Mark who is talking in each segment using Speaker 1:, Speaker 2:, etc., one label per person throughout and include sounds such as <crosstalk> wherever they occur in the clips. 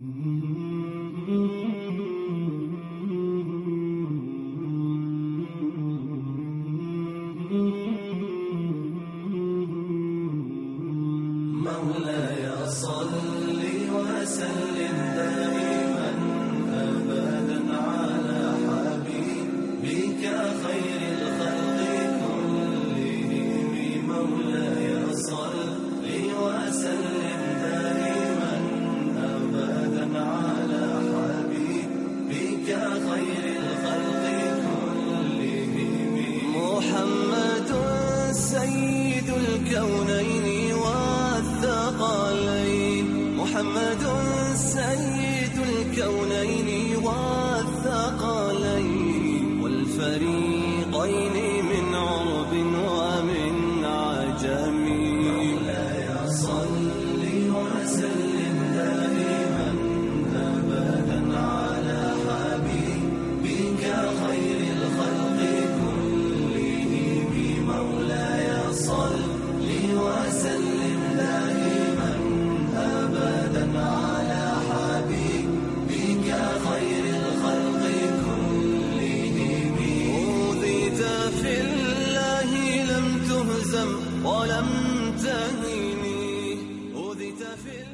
Speaker 1: Mm-hmm. ولم تهني اوذيت في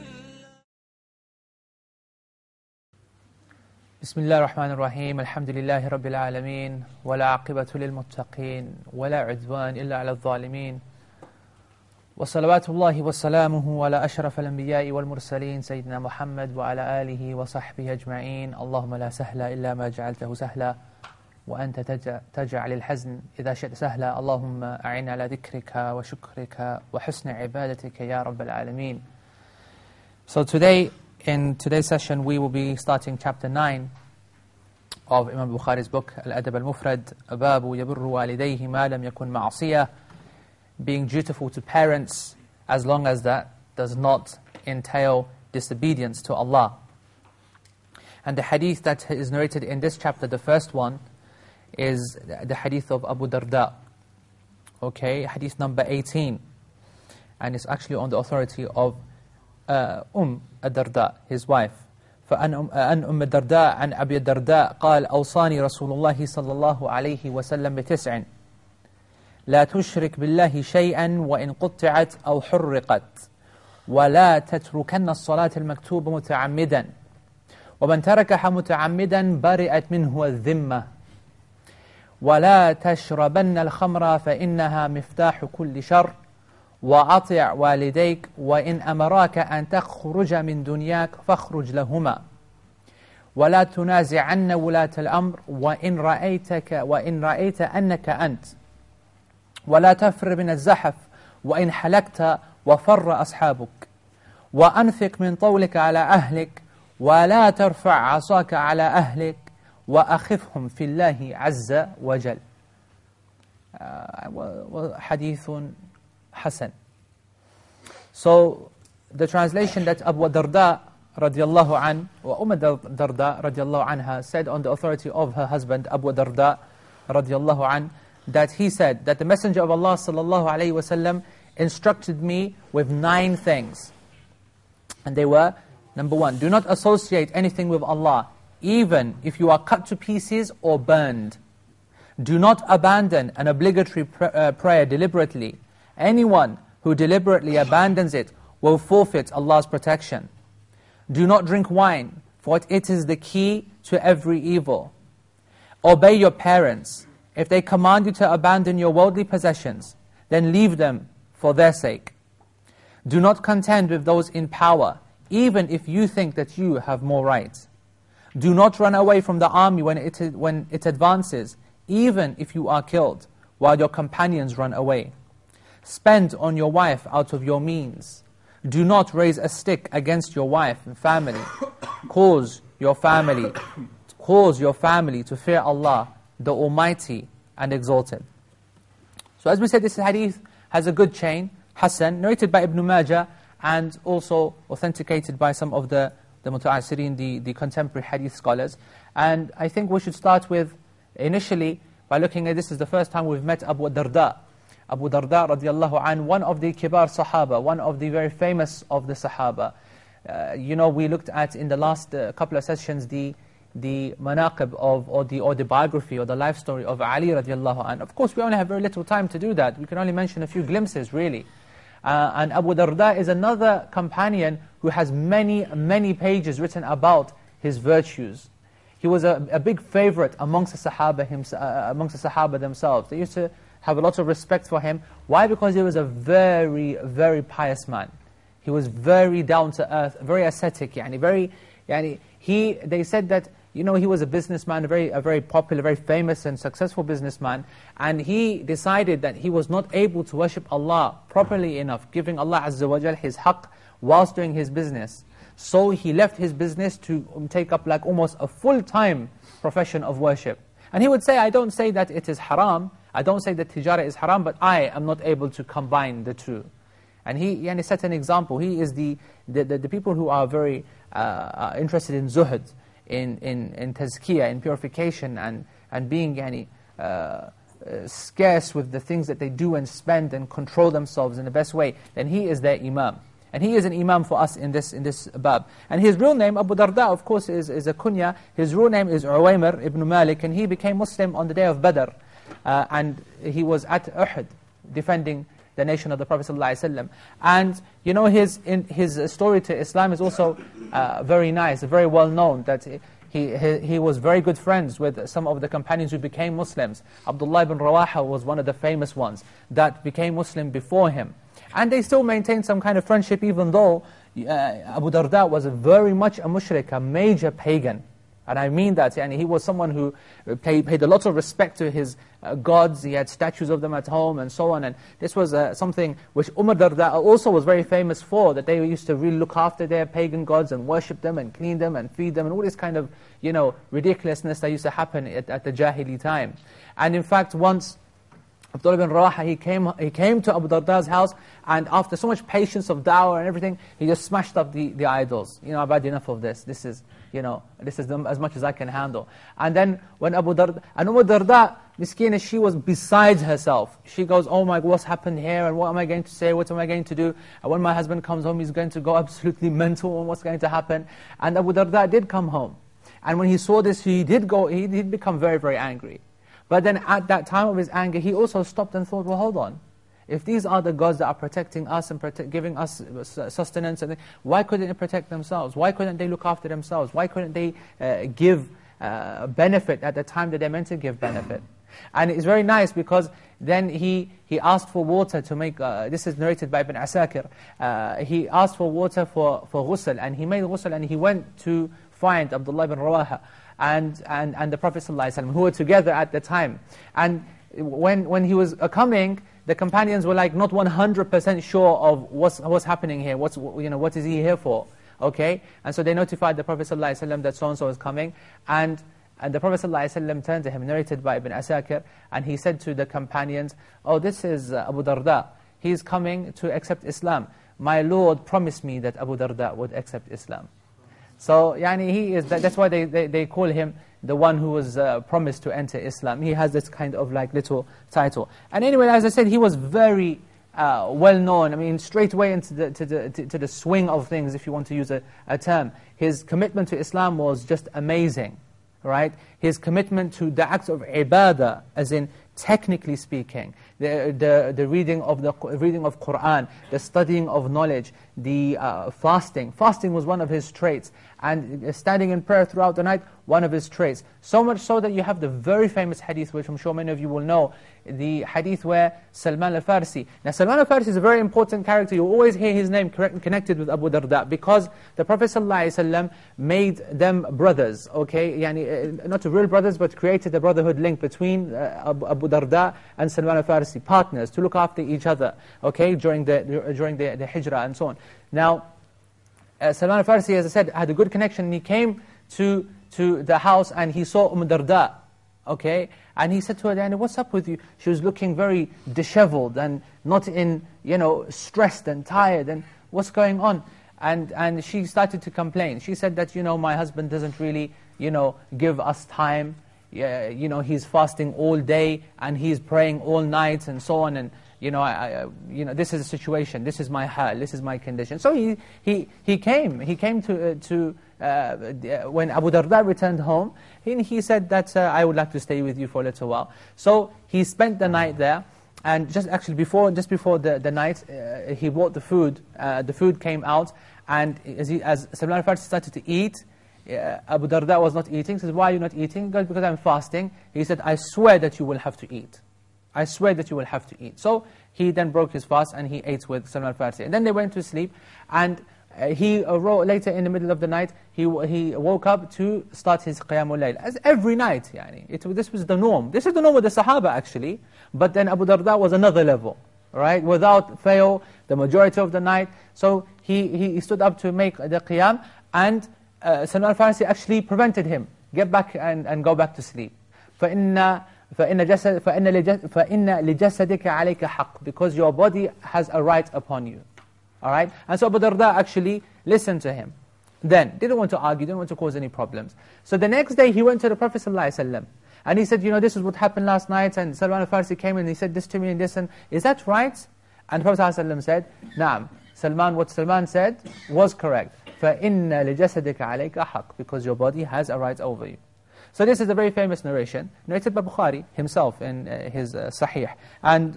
Speaker 2: بسم الله الرحمن الرحيم. الحمد لله رب العالمين ولا عاقبة للمتقين ولا عدوان إلا على الظالمين. وصلوات الله وسلامه على أشرف الأنبياء والمرسلين سيدنا محمد وعلى آله وصحبه أجمعين. اللهم لا سهل إلا ما جعلته سهلا. وأنت تج- تجعل الحزن إذا شئت سهلا اللهم أعن على ذكرك وشكرك وحسن عبادتك يا رب العالمين So today, in today's session, we will be starting chapter 9 of Imam Bukhari's book, Al-Adab al-Mufrad, Babu yabirru walidayhi ma lam yakun ma'asiyah, being dutiful to parents as long as that does not entail disobedience to Allah. And the hadith that is narrated in this chapter, the first one, is the hadith of Abu Darda. Okay, hadith number 18. And it's actually on the authority of uh, أم الدرداء his wife. فأن أم, أن أم الدرداء عن أبي الدرداء قال أوصاني رسول الله صلى الله عليه وسلم بتسع لا تشرك بالله شيئا وإن قطعت أو حرقت ولا تتركن الصلاة المكتوبة متعمدا ومن تركها متعمدا برئت منه الذمة ولا تشربن الخمر فإنها مفتاح كل شر. وأطع والديك وإن أمراك أن تخرج من دنياك فاخرج لهما. ولا تنازعن ولاة الأمر وإن رأيتك وإن رأيت أنك أنت. ولا تفر من الزحف وإن حلقت وفر أصحابك. وأنفق من طولك على أهلك ولا ترفع عصاك على أهلك. وأخفهم في الله عز وجل آه، و- وحديث Hassan. So the translation that Abu Darda radiallahu an or Umm Darda radiallahu anha said on the authority of her husband Abu Darda radiallahu an that he said that the Messenger of Allah sallallahu alayhi wasallam instructed me with nine things. And they were, number one, do not associate anything with Allah, even if you are cut to pieces or burned. Do not abandon an obligatory pr- uh, prayer deliberately. Anyone who deliberately abandons it will forfeit Allah's protection. Do not drink wine, for it is the key to every evil. Obey your parents. If they command you to abandon your worldly possessions, then leave them for their sake. Do not contend with those in power, even if you think that you have more right. Do not run away from the army when it, when it advances, even if you are killed, while your companions run away. Spend on your wife out of your means. Do not raise a stick against your wife and family. <coughs> Cause your family, cause your family to fear Allah, the Almighty and Exalted. So as we said, this hadith has a good chain, Hassan, narrated by Ibn Majah, and also authenticated by some of the, the muta'asirin, the, the contemporary hadith scholars. And I think we should start with, initially, by looking at this is the first time we've met Abu Darda. Abu Darda radiallahu an, one of the kibar sahaba, one of the very famous of the sahaba. uh, you know, we looked at in the last uh, couple of sessions the the manaqib of, or the, or the biography or the life story of Ali radiallahu anh. Of course, we only have very little time to do that. We can only mention a few glimpses, really. Uh, and Abu Darda is another companion who has many, many pages written about his virtues. He was a, a big favorite amongst the, Sahaba himself, uh, amongst the Sahaba themselves. They used to have a lot of respect for him. Why? Because he was a very, very pious man. He was very down to earth, very ascetic. Yani very, yani he, they said that you know, he was a businessman, a very, a very popular, very famous and successful businessman, and he decided that he was not able to worship Allah properly enough, giving Allah Azza wa Jal His haqq whilst doing his business. So he left his business to take up like almost a full-time profession of worship. And he would say, I don't say that it is haram, I don't say that tijara is haram, but I am not able to combine the two. And he, yani, set an example. He is the, the, the, the people who are very uh, uh interested in zuhud, in, in, in tazkiyah, in purification, and, and being yani, uh, uh, scarce with the things that they do and spend and control themselves in the best way, then he is their imam. And he is an imam for us in this, in this bab. And his real name, Abu Darda, of course, is, is a kunya. His real name is Uwaymir ibn Malik, and he became Muslim on the day of Badr. Uh, and he was at Uhud, defending the nation of the Prophet ﷺ. And you know, his, in, his story to Islam is also uh, very nice, very well known, that he, he, he was very good friends with some of the companions who became Muslims. Abdullah ibn Rawaha was one of the famous ones that became Muslim before him. And they still maintained some kind of friendship even though uh, Abu Darda was very much a mushrik, a major pagan. And I mean that, and he was someone who paid, a lot of respect to his uh, gods, he had statues of them at home and so on, and this was uh, something which Umar Darda also was very famous for, that they used to really look after their pagan gods and worship them and clean them and feed them and all this kind of, you know, ridiculousness that used to happen at, at the Jahili time. And in fact, once Abdullah bin Rawaha, he came, he came to Abu Darda's house, and after so much patience of dawah and everything, he just smashed up the, the idols. You know, I've had enough of this. This is, you know, this is as much as I can handle. And then when Abu umm Darda, and Abu Darda, miskina, she was beside herself. She goes, oh my, what's happened here, and what am I going to say, what am I going to do? And when my husband comes home, he's going to go <laughs> absolutely mental on what's going to happen. And Abu Darda did come home. And when he saw this, he did go, he did become very, very angry. But then at that time of his anger, he also stopped and thought, well, hold on. If these are the gods that are protecting us and giving us sustenance, and why couldn't they protect themselves? Why couldn't they look after themselves? Why couldn't they uh, give uh, benefit at the time that they're meant to give benefit? And it's very nice because then he, he asked for water to make, uh, this is narrated by Ibn Asakir, uh, he asked for water for, for ghusl, and he made ghusl, and he went to find Abdullah ibn Rawaha and, and, and the Prophet ﷺ, who were together at the time. And when, when he was coming, the companions were like not 100% sure of what's, what's happening here, what's, you know, what is he here for, okay? And so they notified the Prophet ﷺ that so-and-so is coming, and, and the Prophet ﷺ turned to him, narrated by Ibn Asakir, and he said to the companions, oh, this is uh, Abu Darda, he is coming to accept Islam. My Lord promised me that Abu Darda would accept Islam. So, yani, he is, that's why they, they, they call him the one who was uh, promised to enter Islam. He has this kind of like little title. And anyway, as I said, he was very uh, well known. I mean, straight away into the, to, the, to, the swing of things, if you want to use a, a term. His commitment to Islam was just amazing, right? His commitment to the acts of ibadah, as in technically speaking, the, the, the reading of the reading of Qur'an, the studying of knowledge, the uh, fasting. Fasting was one of his traits. And standing in prayer throughout the night, one of his traits. So much so that you have the very famous hadith, which I'm sure many of you will know, the hadith where Salman al-Farsi. Now Salman al-Farsi is a very important character. You always hear his name connected with Abu Darda because the Prophet ﷺ made them brothers, okay? Yani, uh, not real brothers, but created a brotherhood link between uh, Abu Darda and Salman al-Farsi, partners, to look after each other, okay, during the, during the, the hijrah and so on. Now, uh, Salman al-Farsi, as I said, had a good connection, and he came to, to the house and he saw Umm Darda, okay? And he said to her, Diana, what's up with you? She was looking very disheveled and not in, you know, stressed and tired, and what's going on? And, and she started to complain. She said that, you know, my husband doesn't really, you know, give us time. Yeah, you know, he's fasting all day and he's praying all night and so on. And, you know, I, I, you know, this is a situation, this is my hal, this is my condition. So he, he, he came, he came to, uh, to uh, when Abu Darda returned home, he, he said that uh, I would like to stay with you for a little while. So he spent the night there, and just actually before, just before the, the night, uh, he bought the food, uh, the food came out, and as, he, as Salman al-Farsi started to eat, uh, Abu Darda was not eating. He says, why are you not eating? Because I'm fasting. He said, I swear that you will have to eat. I swear that you will have to eat. So he then broke his fast and he ate with Salman al-Farsi. And then they went to sleep and uh, he arose later in the middle of the night, he, he woke up to start his Qiyamul Layl. As every night, yani. It, this was the norm. This is the norm of the Sahaba actually. But then Abu Darda was another level. Right? Without fail, the majority of the night. So he, he stood up to make the Qiyam and uh, Salman al-Farsi actually prevented him. Get back and, and go back to sleep. فَإِنَّ فإن, جسد فإن, فإن لجسدك عليك حق because your body has a right upon you. All right? And so Abu Darda actually listened to him. Then, didn't want to argue, didn't want to cause any problems. So the next day he went to the Prophet ﷺ and he said, you know, this is what happened last night and Salman al-Farsi came and he said this to me and this and, is that right? And the Prophet ﷺ said, Naam. Salman, what Salman said was correct. فَإِنَّ لِجَسَدِكَ عَلَيْكَ حَقٍّ Because your body has a right over you. So this is a very famous narration, narrated by Bukhari himself in uh, his uh, Sahih. And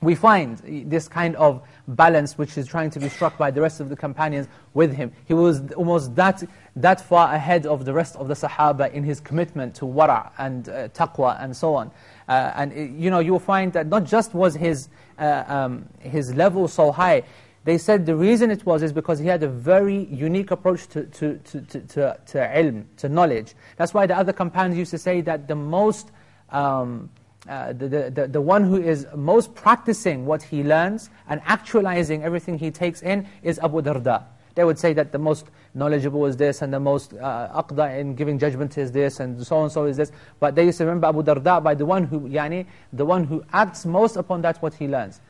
Speaker 2: we find this kind of balance which is trying to be struck by the rest of the companions with him. He was almost that, that far ahead of the rest of the Sahaba in his commitment to wara' and uh, taqwa and so on. Uh, and uh, you know, you'll find that not just was his, uh, um, his level so high, they said the reason it was is because he had a very unique approach to, to, to, to, to, to ilm, to knowledge. That's why the other companions used to say that the most, um, uh, the, the, the one who is most practicing what he learns and actualizing everything he takes in is Abu Darda. They would say that the most knowledgeable is this and the most uh, aqda in giving judgment is this and so and so is this. But they used to remember Abu Darda by the one who, yani, the one who acts most upon that what he learns.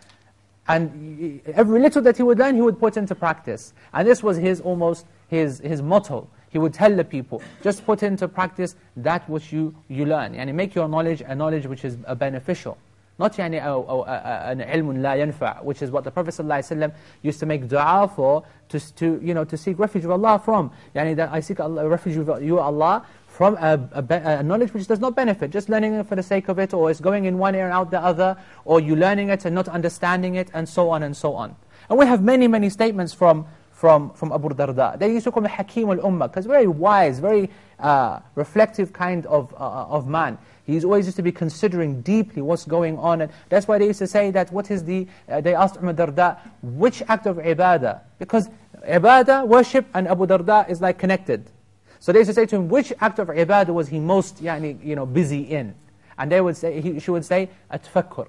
Speaker 2: And every little that he would learn, he would put into practice. And this was his almost his, his motto. He would tell the people, just put into practice that which you, you learn. And make your knowledge a knowledge which is uh, beneficial. Not يعني, an ilmun la yanfa, which is what the Prophet ﷺ used to make dua for, to, to, you know, to seek refuge of Allah from. Yani that I seek Allah, refuge of you, Allah, from a, a, a, knowledge which does not benefit, just learning it for the sake of it, or it's going in one ear and out the other, or you learning it and not understanding it, and so on and so on. And we have many, many statements from, from, from Abu Darda. They used to call him Hakim al-Ummah, because very wise, very uh, reflective kind of, uh, of man. He's always used to be considering deeply what's going on. And that's why they used to say that what is the, uh, they asked Umar Darda, which act of ibadah? Because ibadah, worship, and Abu Darda is like connected. So they used to say to him, which act of ibadah was he most yani, you know, busy in? And they would say, he, she would say, at-tafakkur.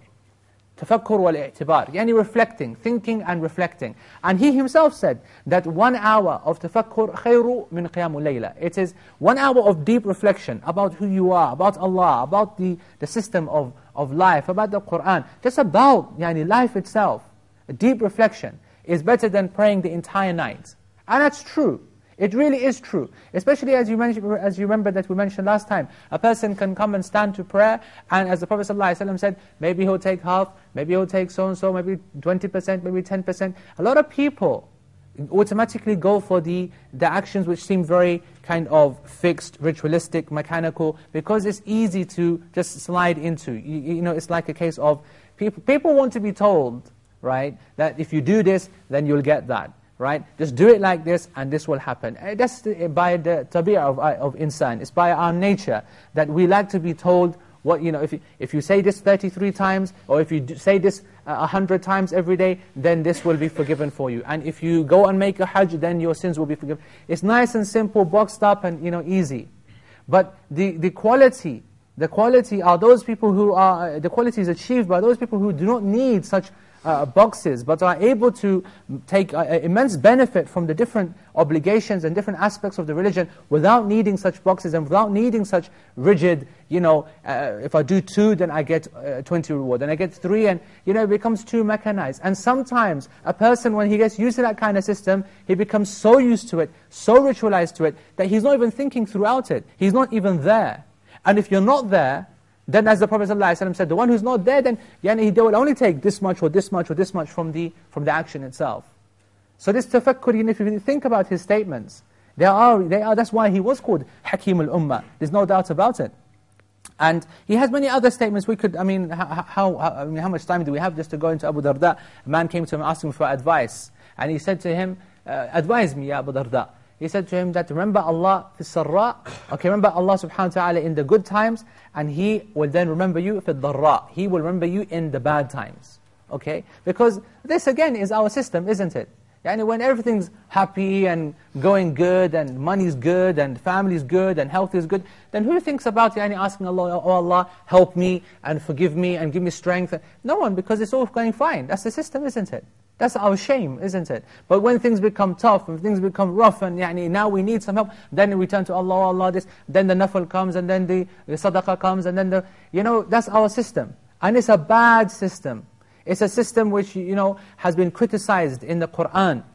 Speaker 2: Tafakkur wal-i'tibar. Yani reflecting, thinking and reflecting. And he himself said that one hour of tafakkur khayru min qiyamul layla. It is one hour of deep reflection about who you are, about Allah, about the, the system of, of life, about the Qur'an. Just about yani, life itself. A deep reflection is better than praying the entire night. And that's true. It really is true. Especially as you, as you remember that we mentioned last time. A person can come and stand to prayer, and as the Prophet ﷺ said, maybe he'll take half, maybe he'll take so-and-so, maybe 20%, maybe 10%. A lot of people automatically go for the, the actions which seem very kind of fixed, ritualistic, mechanical, because it's easy to just slide into. You, you know, it's like a case of, people, people want to be told, right, that if you do this, then you'll get that right? Just do it like this and this will happen. Eh, that's the, by the tabi'ah of, uh, of insan. It's by our nature that we like to be told what, you know, if you, if you say this 33 times, or if you say this uh, 100 times every day, then this will be forgiven for you. And if you go and make a hajj, then your sins will be forgiven. It's nice and simple, boxed up and, you know, easy. But the, the quality, the quality are those people who are, the quality is achieved by those people who do not need such uh, boxes, but are able to take uh, immense benefit from the different obligations and different aspects of the religion without needing such boxes and without needing such rigid, you know, uh, if I do two, then I get uh, 20 reward, and I get three, and, you know, it becomes too mechanized. And sometimes a person, when he gets used to that kind of system, he becomes so used to it, so ritualized to it, that he's not even thinking throughout it. He's not even there. And if you're not there, then as the Prophet ﷺ said, the one who's not there, then yani, they will only take this much or this much or this much from the, from the action itself. So this tafakkur, if you think about his statements, they are, they are, that's why he was called Hakim al-Ummah. There's no doubt about it. And he has many other statements. We could, I mean, how, how, I mean, how much time do we have just to go into Abu Darda? A man came to him asking for advice. And he said to him, uh, advise me, ya Abu Darda. He said to him that remember Allah fi sarra, okay, remember Allah subhanahu wa ta'ala in the good times, and He will then remember you fi dharra. He will remember you in the bad times. Okay? Because this again is our system, isn't it? Yani when everything's happy and going good and money's good and family's good and health is good, then who thinks about yani asking Allah, oh, oh Allah, help me and forgive me and give me strength? No one, because it's all going fine. That's the system, isn't it? That's our shame, isn't it? But when things become tough, when things become rough, and yani, now we need some help, then we turn to Allah, Allah, this, then the nafal comes, and then the, the sadaqah comes, and then the, you know, that's our system. And it's a bad system. It's a system which, you know, has been criticized in the Qur'an.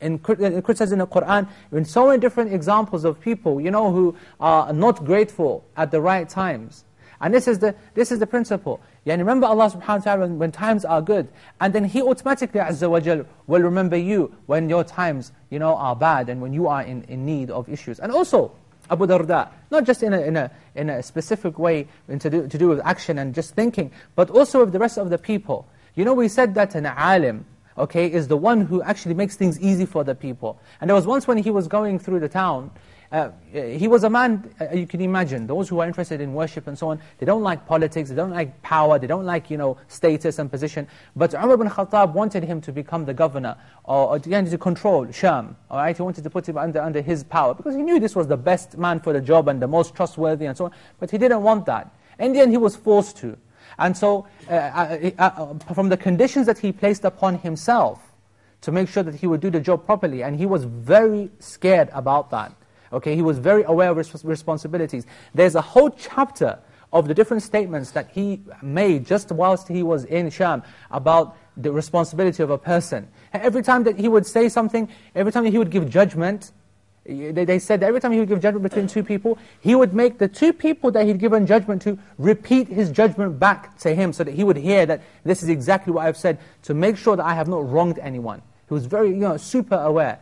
Speaker 2: In, uh, criticized in the Qur'an, in so many different examples of people, you know, who are not grateful at the right times. And this is the, this is the principle. Yani remember Allah subhanahu wa ta'ala when, when, times are good. And then He automatically, Azza wa Jal, will remember you when your times you know, are bad and when you are in, in need of issues. And also, Abu Darda, not just in a, in a, in a specific way to do, to do with action and just thinking, but also with the rest of the people. You know, we said that an alim, okay, is the one who actually makes things easy for the people. And there was once when he was going through the town, uh, he was a man, uh, you can imagine, those who are interested in worship and so on, they don't like politics, they don't like power, they don't like, you know, status and position. But Umar ibn Khattab wanted him to become the governor, or, or to control Sham, all right? He wanted to put him under, under his power, because he knew this was the best man for the job and the most trustworthy and so on, but he didn't want that. In the end, he was forced to. And so, uh, uh, uh from the conditions that he placed upon himself, to make sure that he would do the job properly, and he was very scared about that. Okay, he was very aware of his responsibilities. There's a whole chapter of the different statements that he made just whilst he was in Sham about the responsibility of a person. Every time that he would say something, every time he would give judgment, they said that every time he would give judgment between two people, he would make the two people that he'd given judgment to repeat his judgment back to him so that he would hear that this is exactly what I've said to make sure that I have not wronged anyone. He was very, you know, super aware.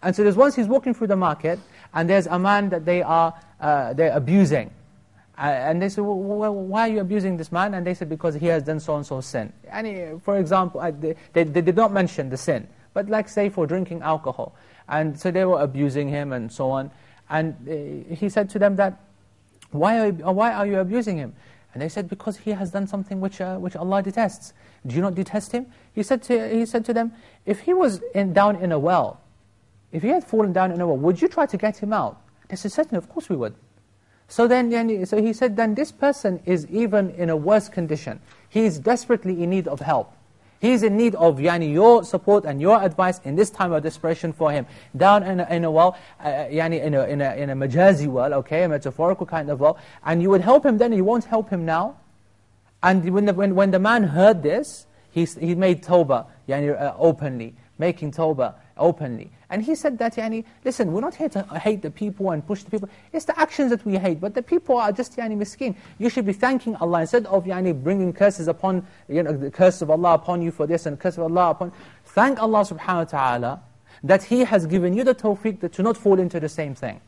Speaker 2: And so there's once he's walking through the market, and there's a man that they are uh, they're abusing. Uh, and they said, well, why are you abusing this man? And they said, because he has done so-and-so sin. And for example, they, they, they, did not mention the sin, but like say for drinking alcohol. And so they were abusing him and so on. And uh, he said to them that, why are, why are you abusing him? And they said, because he has done something which, uh, which Allah detests. Do you not detest him? He said to, he said to them, if he was in, down in a well, if he had fallen down in a well, would you try to get him out? They said, certainly, of course we would. So then, so he said, then this person is even in a worse condition. He is desperately in need of help. He is in need of yani, your support and your advice in this time of desperation for him. Down in a, in a well, uh, yani in, a, in, a, in a majazi well, okay, a metaphorical kind of well, and you would help him then, you won't help him now. And when the, when, when the man heard this, he, he made tawbah yani, uh, openly, making tawbah openly. And he said that, yani, listen, we're not here to hate the people and push the people. It's the actions that we hate, but the people are just yani, miskin. You should be thanking Allah instead of yani, bringing curses upon, you know, the curse of Allah upon you for this and the curse of Allah upon... Thank Allah subhanahu wa ta'ala that He has given you the tawfiq to not fall into the same thing,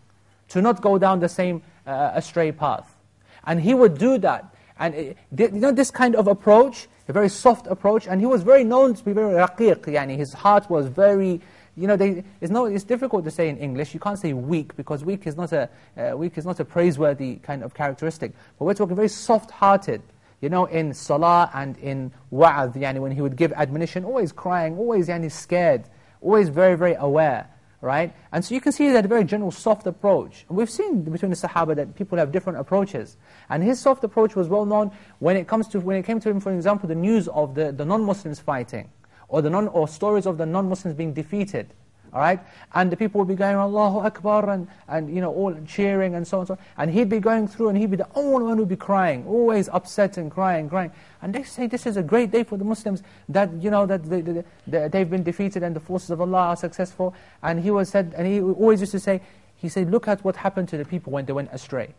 Speaker 2: to not go down the same uh, astray path. And He would do that. And uh, you know this kind of approach, a very soft approach, and He was very known to be very raqiq, yani his heart was very you know, they, it's, no, it's difficult to say in English. You can't say weak because weak is not a uh, weak is not a praiseworthy kind of characteristic. But we're talking very soft-hearted. You know, in salah and in wa'adh, yani when he would give admonition, always crying, always yani scared, always very, very aware, right? And so you can see that a very general soft approach. And we've seen between the Sahaba that people have different approaches. And his soft approach was well known when it comes to when it came to him, for example, the news of the, the non-Muslims fighting or, the non, or stories of the non-Muslims being defeated. All right? And the people would be going, Allahu Akbar, and, and you know, all cheering and so on and so on. And he'd be going through and he'd be the only one who'd be crying, always upset and crying, crying. And they say this is a great day for the Muslims, that, you know, that they, they, they, they've been defeated and the forces of Allah are successful. And he was said, and he always used to say, he said, look at what happened to the people when they went astray.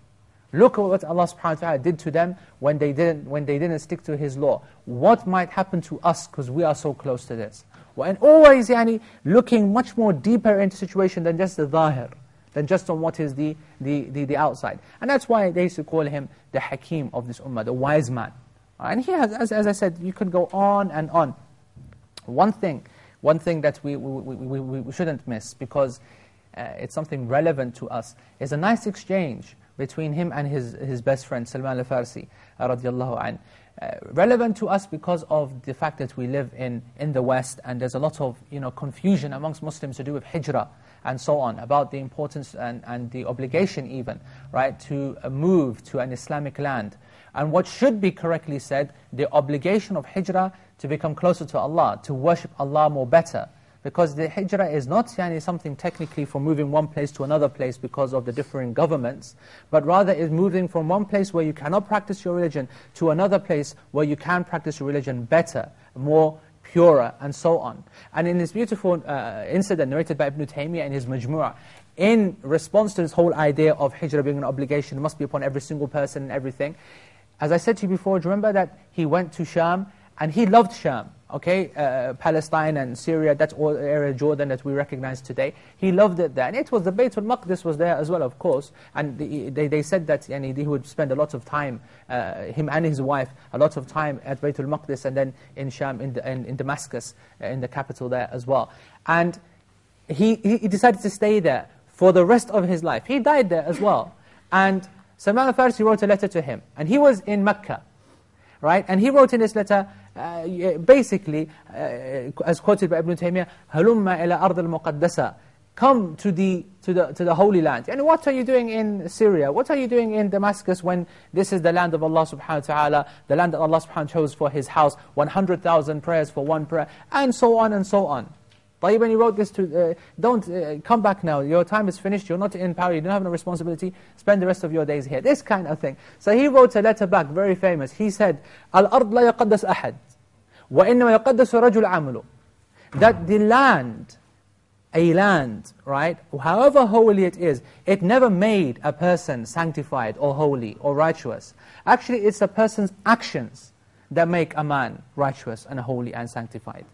Speaker 2: Look at what Allah subhanahu wa ta'ala did to them when they, didn't, when they didn't stick to His law. What might happen to us because we are so close to this? And always yani, looking much more deeper into situation than just the zahir, than just on what is the, the, the, the outside. And that's why they used to call him the hakim of this ummah, the wise man. And he has, as, as I said, you could go on and on. One thing, one thing that we, we, we, we, we shouldn't miss, because uh, it's something relevant to us, is a nice exchange between him and his, his best friend, Salman al-Farsi, radiallahu anh. Uh, relevant to us because of the fact that we live in, in the West and there's a lot of you know, confusion amongst Muslims to do with hijrah and so on, about the importance and, and the obligation even, right, to uh, move to an Islamic land. And what should be correctly said, the obligation of hijrah to become closer to Allah, to worship Allah more better. Because the hijrah is not yani, something technically for moving one place to another place because of the differing governments, but rather is moving from one place where you cannot practice your religion to another place where you can practice your religion better, more purer, and so on. And in this beautiful uh, incident narrated by Ibn Taymiyyah in his Majmu'ah, in response to this whole idea of hijrah being an obligation, must be upon every single person and everything, as I said to you before, do you remember that he went to Sham, and he loved Sham okay, uh, Palestine and Syria, that's all area Jordan that we recognize today. He loved it there. And it was the Baytul Maqdis was there as well, of course. And the, they, they said that he would spend a lot of time, uh, him and his wife, a lot of time at Baytul Maqdis and then in Sham, in, the, in, in Damascus, uh, in the capital there as well. And he, he decided to stay there for the rest of his life. He died there as well. And Salman al-Farsi wrote a letter to him. And he was in Mecca, right? And he wrote in this letter, basically, uh, as quoted by Ibn Taymiyyah, هَلُمَّ إِلَى أَرْضِ الْمُقَدَّسَةِ Come to the, to, the, to the Holy Land. And what are you doing in Syria? What are you doing in Damascus when this is the land of Allah subhanahu wa ta'ala, the land that Allah subhanahu wa ta'ala chose for His house, 100,000 prayers for one prayer, and so on and so on. But when he wrote this to, uh, don't uh, come back now, your time is finished, you're not in power, you don't have no responsibility, spend the rest of your days here. This kind of thing. So he wrote a letter back, very famous. He said, Al-ard la yaqaddas ahad, wa innama yaqaddasu amalu. That the land, a land, right, however holy it is, it never made a person sanctified or holy or righteous. Actually, it's a person's actions that make a man righteous and holy and sanctified.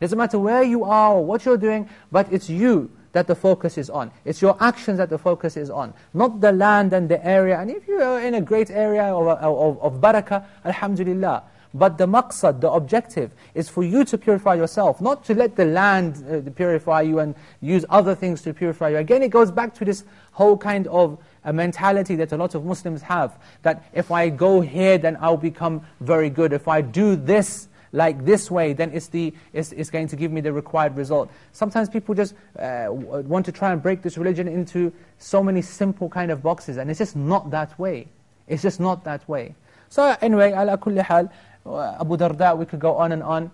Speaker 2: Doesn't matter where you are or what you're doing, but it's you that the focus is on. It's your actions that the focus is on, not the land and the area. And if you're in a great area of, of, of barakah, alhamdulillah. But the maqsad, the objective, is for you to purify yourself, not to let the land uh, purify you and use other things to purify you. Again, it goes back to this whole kind of a mentality that a lot of Muslims have, that if I go here, then I'll become very good. If I do this, like this way, then it's, the, it's, it's going to give me the required result. Sometimes people just uh, want to try and break this religion into so many simple kind of boxes, and it's just not that way. It's just not that way. So anyway, ala kulli hal, uh, Abu Darda, we could go on and on.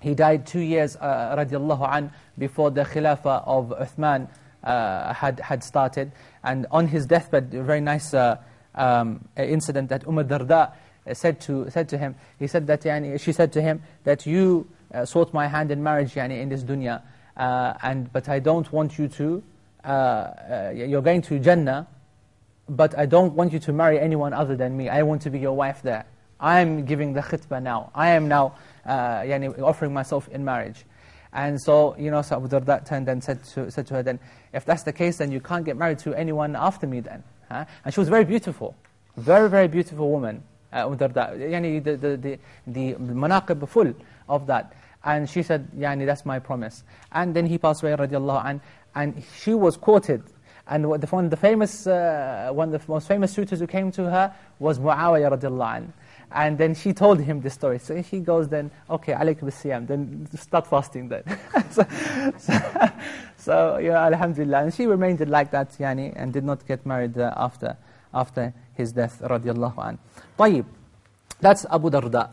Speaker 2: He died two years, uh, radiallahu an, before the Khilafah of Uthman uh, had, had started. And on his deathbed, a very nice uh, um, incident that Umm Darda said to, said to him, he said that, yani, she said to him, that you uh, sought my hand in marriage yani, in this dunya, uh, and, but I don't want you to, uh, uh, you're going to Jannah, but I don't want you to marry anyone other than me. I want to be your wife there. I am giving the khitbah now. I am now uh, yani, offering myself in marriage. And so, you know, so Abu Darda turned and said to, said to her then, if that's the case, then you can't get married to anyone after me then. Huh? And she was very beautiful. Very, very beautiful woman uh, umm Darda. Yani the, the, the, the manaqib full of that. And she said, yani that's my promise. And then he passed away, radiallahu anh, and she was quoted. And one of the famous, uh, one of the most famous suitors who came to her was Muawiyah radiallahu anh. And then she told him this story. So he goes then, okay, alaykum siyam, then start fasting then. <laughs> so, so, so, yeah, alhamdulillah. And she remained like that, yani, and did not get married uh, after, after his death, radiallahu anh. طيب, that's Abu Darda.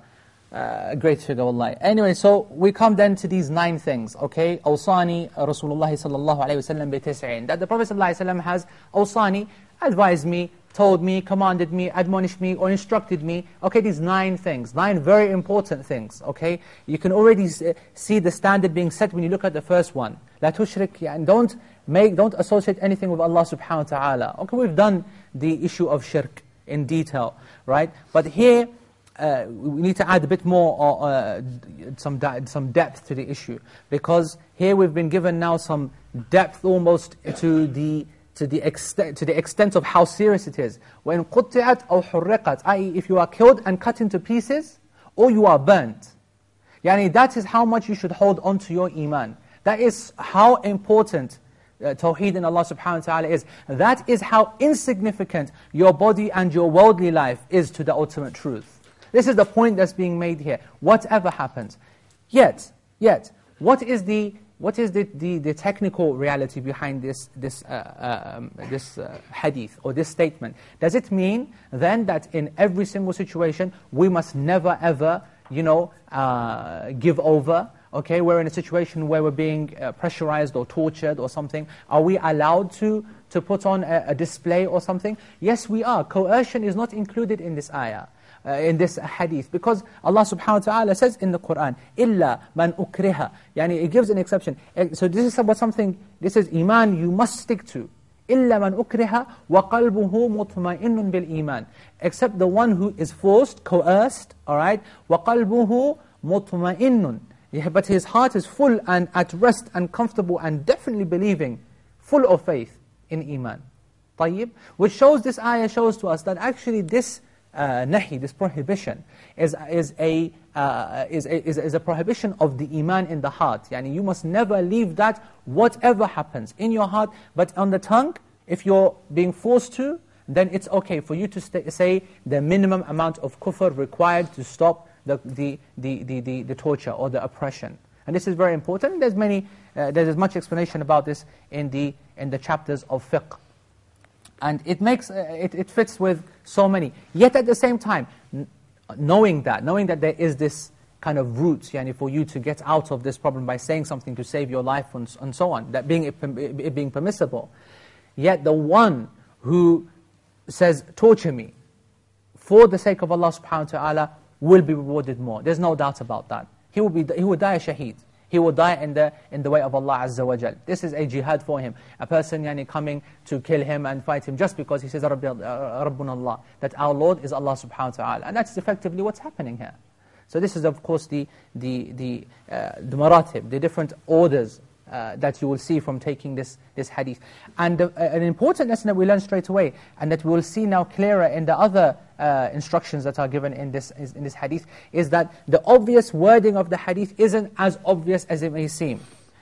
Speaker 2: Uh, great figure, wallahi. Anyway, so we come then to these nine things, okay? Awsani Rasulullah sallallahu alayhi wa sallam bi That the Prophet sallallahu alayhi wa sallam has awsani, advised me, told me, commanded me, admonished me, or instructed me. Okay, these nine things, nine very important things, okay? You can already see the standard being set when you look at the first one. La tushrik, and don't make, don't associate anything with Allah subhanahu wa ta'ala. Okay, we've done the issue of shirk in detail, right? But here, uh, we need to add a bit more, uh, some, some depth to the issue. Because here we've been given now some depth almost to the to the, extent, to the extent of how serious it is. When قُطِّعَتْ أو حُرِّقَتْ i.e. if you are killed and cut into pieces, or you are burnt. Yani that is how much you should hold on to your iman. That is how important uh, Tawheed in Allah subhanahu wa ta'ala is. That is how insignificant your body and your worldly life is to the ultimate truth. This is the point that's being made here. Whatever happens. Yet, yet, what is the what is the, the, the, technical reality behind this, this, uh, um, this uh, hadith or this statement? Does it mean then that in every single situation we must never ever, you know, uh, give over? Okay, we're in a situation where we're being uh, pressurized or tortured or something. Are we allowed to, to put on a, a display or something? Yes, we are. Coercion is not included in this ayah uh, in this hadith. Because Allah subhanahu wa ta'ala says in the Qur'an, إِلَّا مَنْ أُكْرِهَ Yani it gives an exception. Uh, so this is about something, this is iman you must stick to. إِلَّا مَنْ أُكْرِهَ وَقَلْبُهُ مُطْمَئِنٌ بِالْإِيمَانِ Except the one who is forced, coerced, alright? وَقَلْبُهُ مُطْمَئِنٌ yeah, But his heart is full and at rest and comfortable and definitely believing, full of faith in iman. طيب? Which shows, this ayah shows to us that actually this uh, nahi, this prohibition, is, is, a, uh, is, is, is a prohibition of the iman in the heart. Yani you must never leave that, whatever happens, in your heart, but on the tongue, if you're being forced to, then it's okay for you to say the minimum amount of kufr required to stop the, the, the, the, the, the torture or the oppression. And this is very important. There's, many, uh, there's much explanation about this in the, in the chapters of fiqh. And it, makes, uh, it, it fits with so many. Yet at the same time, knowing that, knowing that there is this kind of route yani, for you to get out of this problem by saying something to save your life and, and so on, that being it, it being permissible. Yet the one who says, torture me, for the sake of Allah subhanahu wa ta'ala, will be rewarded more. There's no doubt about that. He will, be, he will die a shaheed. He will die in the, in the way of Allah Azza wa Jal. This is a jihad for him. A person yani, coming to kill him and fight him just because he says, uh, Allah, that our Lord is Allah subhanahu wa ta'ala. And that's effectively what's happening here. So this is of course the, the, the, uh, the maratib, the different orders uh, that you will see from taking this, this hadith. And uh, an important lesson that we learn straight away, and that we will see now clearer in the other uh, instructions that are given in this, in this hadith, is that the obvious wording of the hadith isn't as obvious as it may seem.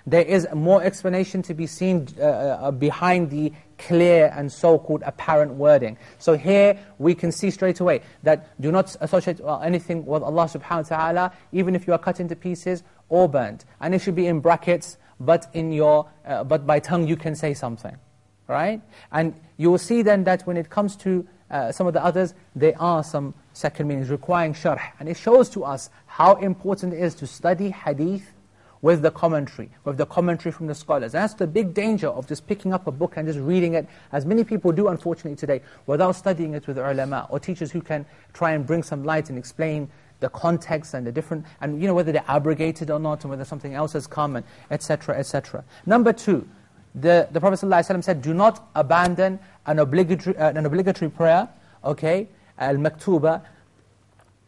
Speaker 2: There is more explanation to be seen uh, uh, behind the clear and so-called apparent wording. So here we can see straight away that do not associate anything with Allah subhanahu wa ta'ala, even if you are cut into pieces or burnt. And it should be in brackets, but in your, uh, but by tongue you can say something, right? And you will see then that when it comes to uh, some of the others, there are some second meanings requiring sharh. And it shows to us how important it is to study hadith with the commentary, with the commentary from the scholars. That's the big danger of just picking up a book and just reading it, as many people do unfortunately today, without studying it with ulama, or teachers who can try and bring some light and explain the context and the different, and you know, whether they're abrogated or not, and whether something else has come, and etc., etc. Number two, the, the Prophet ﷺ said, do not abandon an obligatory, uh, an obligatory prayer, okay, al-maktuba,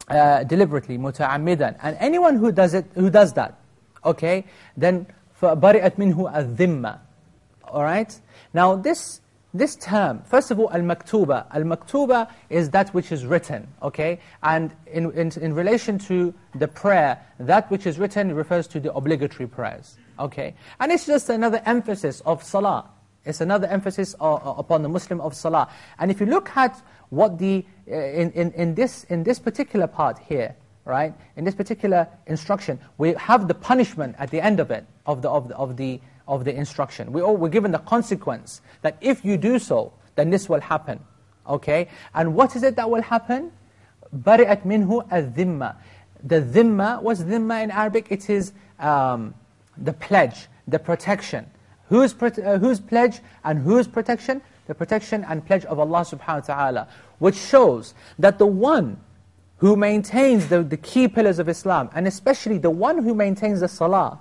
Speaker 2: uh, deliberately, muta'ammidan. And anyone who does it, who does that, okay, then فَبَرِئَتْ مِنْهُ الذِّمَّةِ Alright? Now this this term, first of all, al-maktuba. Al-maktuba is that which is written, okay? And in, in, in relation to the prayer, that which is written refers to the obligatory prayers, okay? And it's just another emphasis of salah. It's another emphasis upon the Muslim of salah. And if you look at what the, uh, in, in, in, this, in this particular part here, right? In this particular instruction, we have the punishment at the end of it, of the, of the, of the of the instruction. We all, we're given the consequence that if you do so, then this will happen. Okay? And what is it that will happen? بَرِئَتْ مِنْهُ الذِّمَّةِ the dhimma, what's dhimma in Arabic? It is um, the pledge, the protection. Whose, uh, whose pledge and whose protection? The protection and pledge of Allah subhanahu wa ta'ala. Which shows that the one who maintains the, the key pillars of Islam, and especially the one who maintains the salah,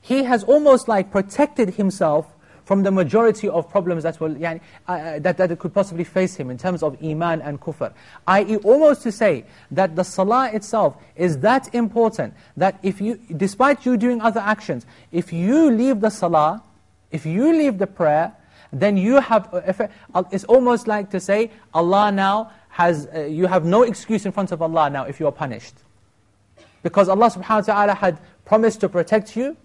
Speaker 2: he has almost like protected himself from the majority of problems that, will, yani, uh, uh, that, that could possibly face him in terms of iman and kufr. I.e. almost to say that the salah itself is that important that if you, despite you doing other actions, if you leave the salah, if you leave the prayer, then you have, uh, uh, it's almost like to say, Allah now has, uh, you have no excuse in front of Allah now if you are punished. Because Allah subhanahu wa ta'ala had promised to protect you,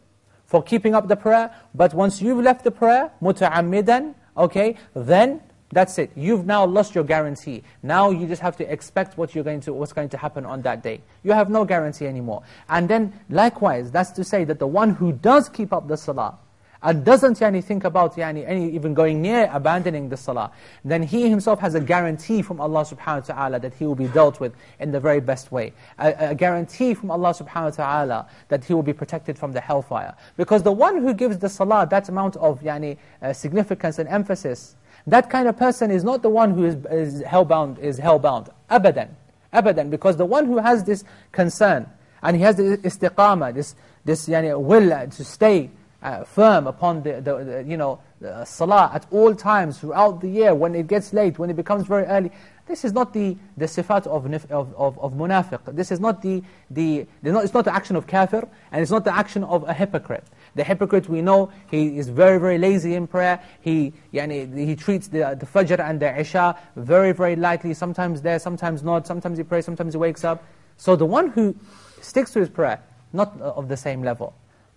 Speaker 2: for keeping up the prayer, but once you've left the prayer, muta'ammidan, okay, then that's it. You've now lost your guarantee. Now you just have to expect what you're going to, what's going to happen on that day. You have no guarantee anymore. And then likewise, that's to say that the one who does keep up the salah, and doesn't yani, think about yani, any, even going near abandoning the salah, then he himself has a guarantee from Allah subhanahu wa ta'ala that he will be dealt with in the very best way. A, a guarantee from Allah subhanahu wa ta'ala that he will be protected from the hellfire. Because the one who gives the salah that amount of yani, uh, significance and emphasis, that kind of person is not the one who is, is hellbound, is hellbound. Abadan. Abadan. Because the one who has this concern, and he has the istiqamah, this, this yani, will to stay uh, firm upon the, the, the, you know, the salah at all times throughout the year, when it gets late, when it becomes very early. This is not the, the sifat of, of, of, of munafiq. This is not the, the, not, it's not the action of kafir, and it's not the action of a hypocrite. The hypocrite, we know, he is very, very lazy in prayer. He, yani, he treats the, the fajr and the isha very, very lightly. Sometimes there, sometimes not. Sometimes he prays, sometimes he wakes up. So the one who sticks to his prayer, not of the same level.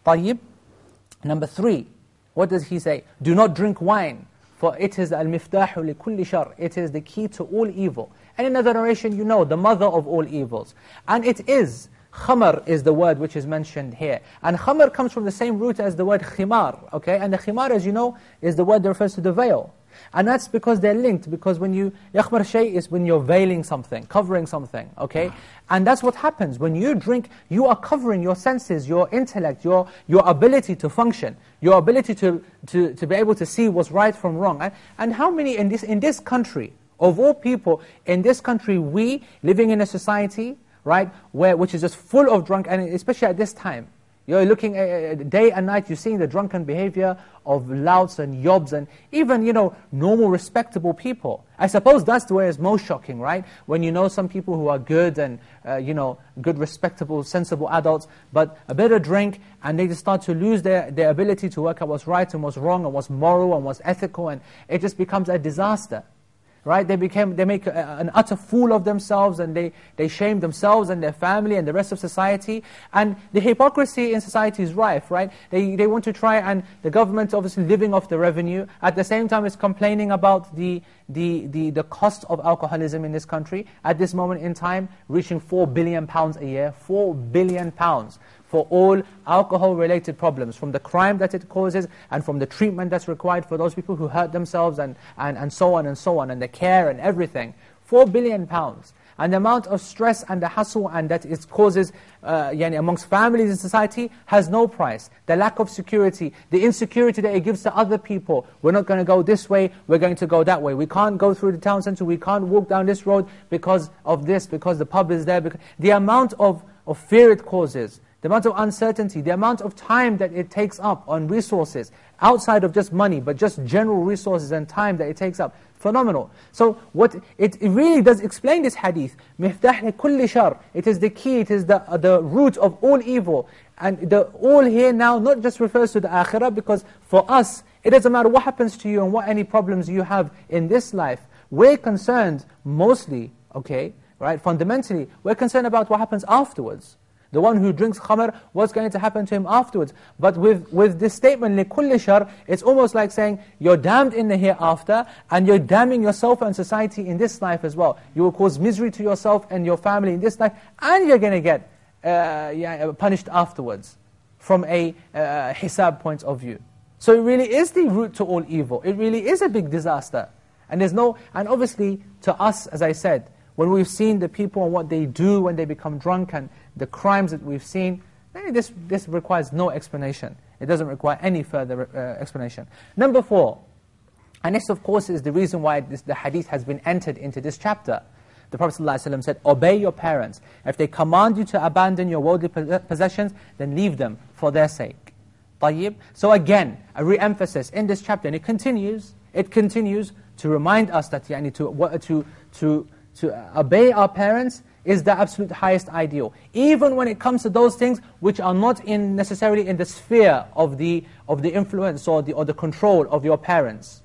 Speaker 2: طيب Number three, what does he say? Do not drink wine, for it is al-miftahu kulli shar. It is the key to all evil. And in another narration, you know, the mother of all evils. And it is, khamar is the word which is mentioned here. And khamar comes from the same root as the word khimar, okay? And the khimar, as you know, is the word that refers to the veil. And that's because they're linked, because when you, yakhmar shay is when you're veiling something, covering something, okay? And that's what happens. When you drink, you are covering your senses, your intellect, your, your ability to function, your ability to, to, to be able to see what's right from wrong. And, and how many in this, in this country, of all people, in this country, we, living in a society, right, where, which is just full of drunk, and especially at this time, you're looking at, day and night, you're seeing the drunken behavior of louts and yobs and even, you know, normal, respectable people. I suppose that's the way it's most shocking, right? When you know some people who are good and, uh, you know, good, respectable, sensible adults, but a bit of drink and they just start to lose their, their ability to work out what's right and what's wrong and what's moral and what's ethical and it just becomes a disaster right? They became, they make an utter fool of themselves and they, they shame themselves and their family and the rest of society. And the hypocrisy in society is rife, right? They, they want to try and the government obviously living off the revenue, at the same time is complaining about the, the, the, the cost of alcoholism in this country, at this moment in time reaching 4 billion pounds a year, 4 billion pounds for all alcohol-related problems, from the crime that it causes and from the treatment that's required for those people who hurt themselves and, and, and so on and so on, and the care and everything. Four billion pounds. And the amount of stress and the hassle and that it causes uh, yani amongst families in society has no price. The lack of security, the insecurity that it gives to other people. We're not going to go this way, we're going to go that way. We can't go through the town centre, we can't walk down this road because of this, because the pub is there. Because the amount of, of fear it causes, the amount of uncertainty, the amount of time that it takes up on resources, outside of just money, but just general resources and time that it takes up, phenomenal. So what it, it really does explain this hadith, مِفْتَحْ لِكُلِّ شَرْ It is the key, it is the, uh, the root of all evil. And the all here now not just refers to the akhirah, because for us, it doesn't matter what happens to you and what any problems you have in this life. We're concerned mostly, okay, right, fundamentally, we're concerned about what happens afterwards. The one who drinks khamr, what's going to happen to him afterwards? But with, with this statement, لِكُلِّ شَرْ It's almost like saying, you're damned in the hereafter, and you're damning yourself and society in this life as well. You will cause misery to yourself and your family in this life, and you're going to get uh, yeah, punished afterwards, from a uh, hisab point of view. So it really is the root to all evil. It really is a big disaster. And there's no, and obviously, to us, as I said, when we've seen the people and what they do when they become drunk and the crimes that we've seen, this, this requires no explanation. It doesn't require any further uh, explanation. Number four, and this of course is the reason why this, the hadith has been entered into this chapter. The Prophet ﷺ said, obey your parents. If they command you to abandon your worldly possessions, then leave them for their sake. طيب? So again, a re-emphasis in this chapter, and it continues, it continues to remind us that yani, to, to, to, to obey our parents is the absolute highest ideal. Even when it comes to those things which are not in necessarily in the sphere of the, of the influence or the, or the control of your parents.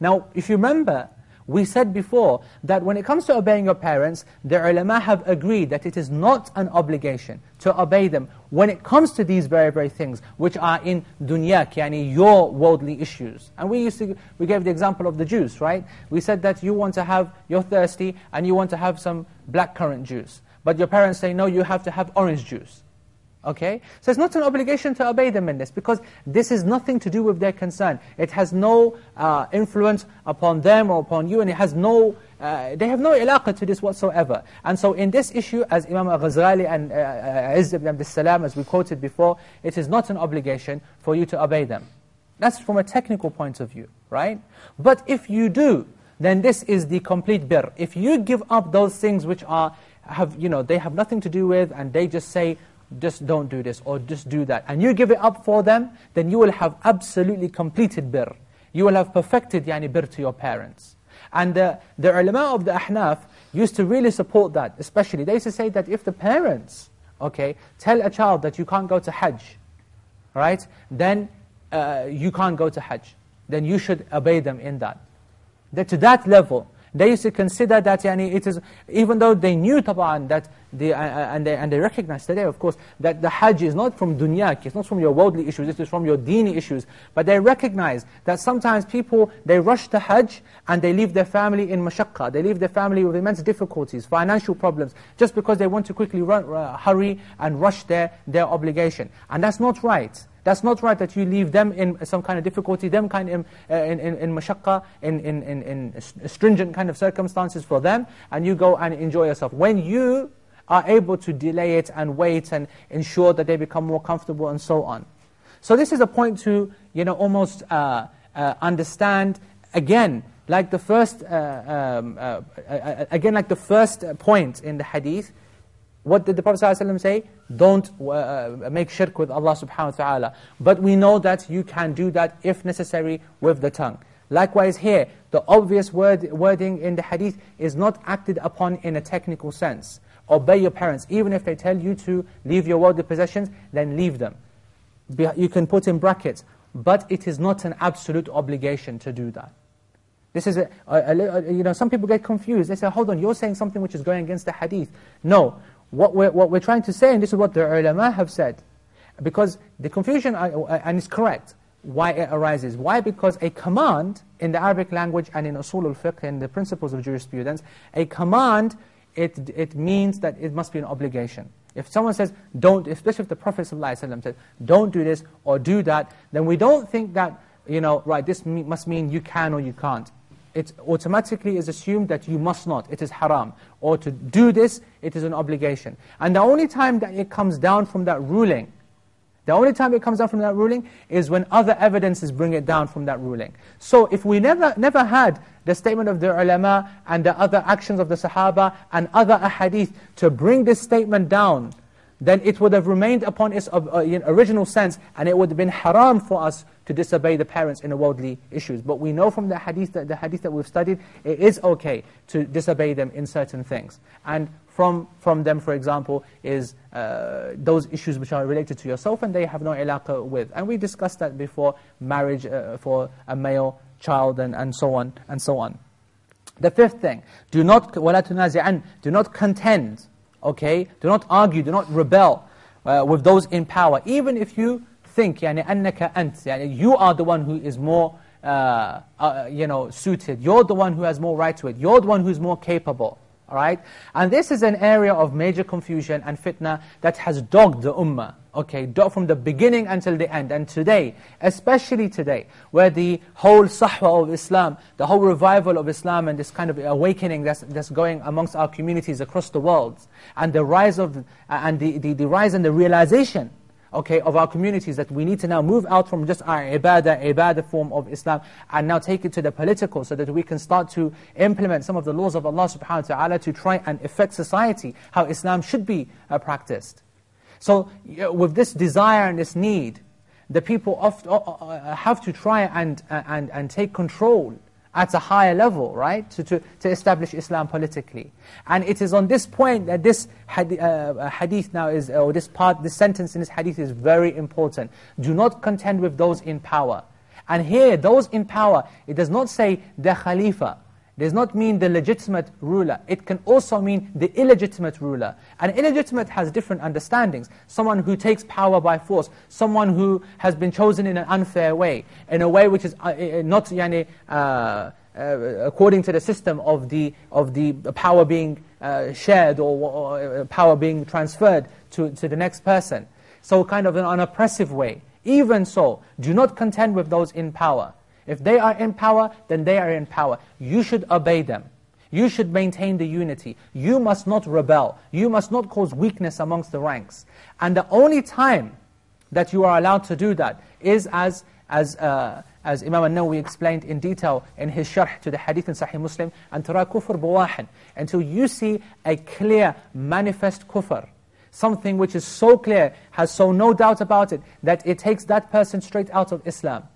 Speaker 2: Now, if you remember, we said before that when it comes to obeying your parents, the ulama have agreed that it is not an obligation to obey them when it comes to these very, very things, which are in dunyak, yani your worldly issues. And we used to, we gave the example of the juice, right? We said that you want to have, you're thirsty, and you want to have some blackcurrant juice. But your parents say, no, you have to have orange juice. Okay? So it's not an obligation to obey them in this, because this is nothing to do with their concern. It has no uh, influence upon them or upon you, and it has no, uh, they have no ilaqah to this whatsoever. And so in this issue, as Imam al-Ghazali and uh, uh Izz ibn Abdus Salam, as we quoted before, it is not an obligation for you to obey them. That's from a technical point of view, right? But if you do, then this is the complete bir. If you give up those things which are, have, you know, they have nothing to do with, and they just say, just don't do this or just do that, and you give it up for them, then you will have absolutely completed bir. You will have perfected yani bir to your parents. And the, the ulama of the ahnaf used to really support that, especially. They used to say that if the parents, okay, tell a child that you can't go to hajj, right, then uh, you can't go to hajj. Then you should obey them in that. that to that level, they used to consider that yani, it is, even though they knew taba'an that, the, uh, uh, and, they, and they recognize today of course, that the hajj is not from dunya, it's not from your worldly issues, it is from your dini issues. But they recognize that sometimes people, they rush to hajj and they leave their family in mashaqqa, they leave their family with immense difficulties, financial problems, just because they want to quickly run, uh, hurry and rush their, their obligation. And that's not right. That's not right that you leave them in some kind of difficulty, them kind in, uh, in, in, in in, in, in, in stringent kind of circumstances for them, and you go and enjoy yourself. When you are able to delay it and wait and ensure that they become more comfortable and so on. So this is a point to, you know, almost uh, uh, understand, again, like the first, uh, um, uh, uh, again, like the first point in the hadith, what did the Prophet ﷺ say? Don't uh, make shirk with Allah subhanahu wa ta'ala. But we know that you can do that if necessary with the tongue. Likewise here, the obvious word, wording in the hadith is not acted upon in a technical sense. Obey your parents. Even if they tell you to leave your worldly possessions, then leave them. You can put in brackets. But it is not an absolute obligation to do that. This is a, a, a, you know, some people get confused. They say, hold on, you're saying something which is going against the hadith. No, what we're, what we're trying to say, and this is what the ulama have said, because the confusion, and it's correct, why it arises. Why? Because a command in the Arabic language and in usul al-fiqh, in the principles of jurisprudence, a command, it, it means that it must be an obligation. If someone says, don't, especially if the Prophet said, don't do this or do that, then we don't think that, you know, right, this must mean you can or you can't it automatically is assumed that you must not, it is haram. Or to do this, it is an obligation. And the only time that it comes down from that ruling, the only time it comes down from that ruling is when other evidences bring it down from that ruling. So if we never, never had the statement of the ulama and the other actions of the sahaba and other ahadith to bring this statement down, then it would have remained upon its uh, original sense and it would have been haram for us to disobey the parents in the worldly issues. But we know from the hadith that, the hadith that we've studied, it is okay to disobey them in certain things. And from, from them, for example, is uh, those issues which are related to yourself and they have no ilaqa with. And we discussed that before, marriage uh, for a male child and, and so on and so on. The fifth thing, do not, وَلَا تُنَازِعًا Do not contend, okay? Do not argue, do not rebel uh, with those in power. Even if you think يعني أنك أنت يعني you are the one who is more uh, uh, you know suited you're the one who has more right to it you're the one who's more capable All right? And this is an area of major confusion and fitna that has dogged the ummah. Okay, dogged from the beginning until the end. And today, especially today, where the whole sahwa of Islam, the whole revival of Islam and this kind of awakening that's, that's going amongst our communities across the world, and the rise of, and the, the, the rise and the realization okay, of our communities, that we need to now move out from just our ibadah, ibadah form of Islam, and now take it to the political, so that we can start to implement some of the laws of Allah subhanahu wa ta'ala to try and affect society, how Islam should be uh, practiced. So, with this desire and this need, the people oft, uh, uh, have to try and, uh, and, and take control at a higher level, right, to, to, to establish Islam politically. And it is on this point that this hadith, uh, hadith now is, or this part, this sentence in this hadith is very important. Do not contend with those in power. And here, those in power, it does not say the Khalifa, does not mean the legitimate ruler. It can also mean the illegitimate ruler. And illegitimate has different understandings. Someone who takes power by force. Someone who has been chosen in an unfair way. In a way which is uh, uh not yani, uh, uh, according to the system of the, of the power being uh, shared or, or, uh, power being transferred to, to the next person. So kind of in an oppressive way. Even so, do not contend with those in power. If they are in power, then they are in power. You should obey them. You should maintain the unity. You must not rebel. You must not cause weakness amongst the ranks. And the only time that you are allowed to do that is as, as, uh, as Imam al-Nawawi explained in detail in his sharh to the hadith in Sahih Muslim, and تَرَى كُفْرْ بُوَاحٍ Until you see a clear, manifest kufr, something which is so clear, has so no doubt about it, that it takes that person straight out of Islam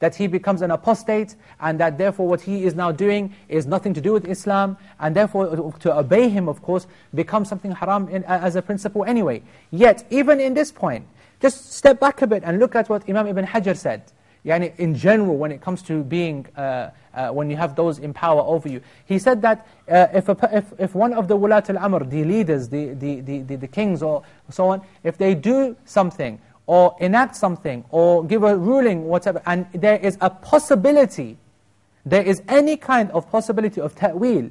Speaker 2: that he becomes an apostate, and that therefore what he is now doing is nothing to do with Islam, and therefore to obey him, of course, becomes something haram in, as a principle anyway. Yet, even in this point, just step back a bit and look at what Imam Ibn Hajar said. Yani in general, when it comes to being, uh, uh, when you have those in power over you. He said that uh, if, a, if, if one of the wulat al-amr, the leaders, the, the, the, the kings or so on, if they do something or enact something, or give a ruling, whatever, and there is a possibility, there is any kind of possibility of ta'wil,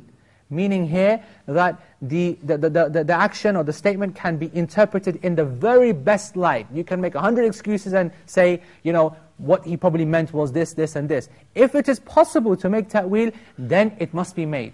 Speaker 2: meaning here that the, the, the, the, the action or the statement can be interpreted in the very best light. You can make a hundred excuses and say, you know, what he probably meant was this, this, and this. If it is possible to make ta'wil, then it must be made.